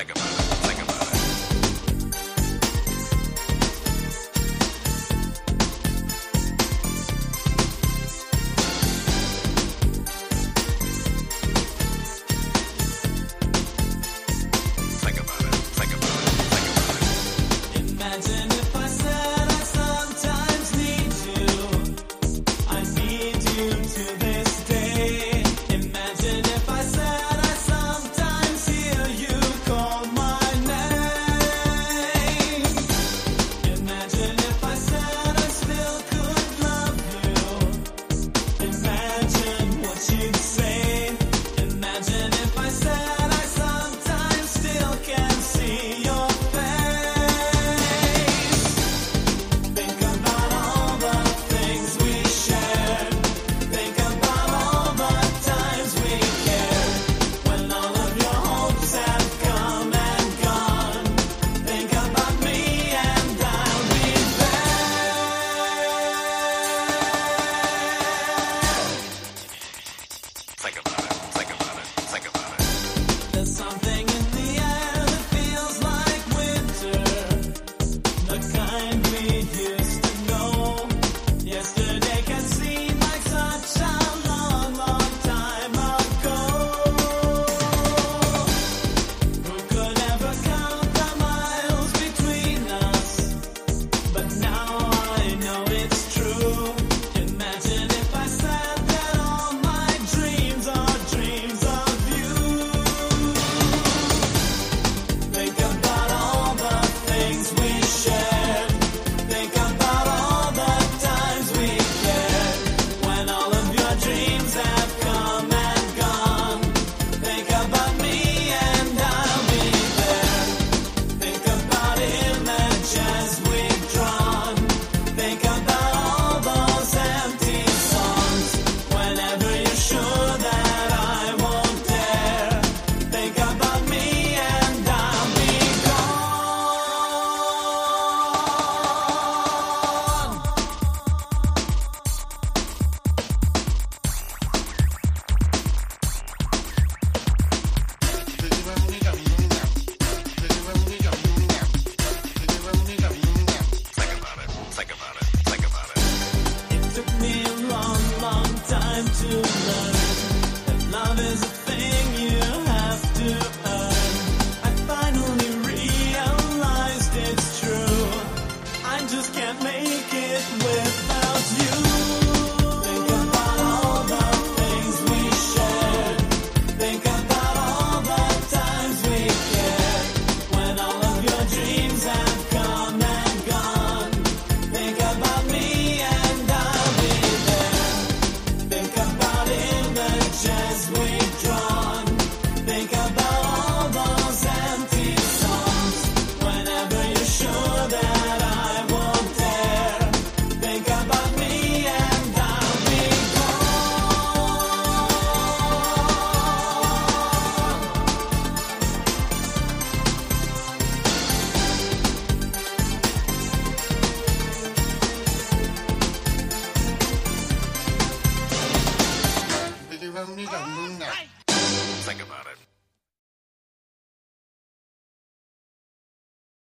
like a, like nothing matters. love, love is กับมึงนี่กับมึงอ่ะ Think about it.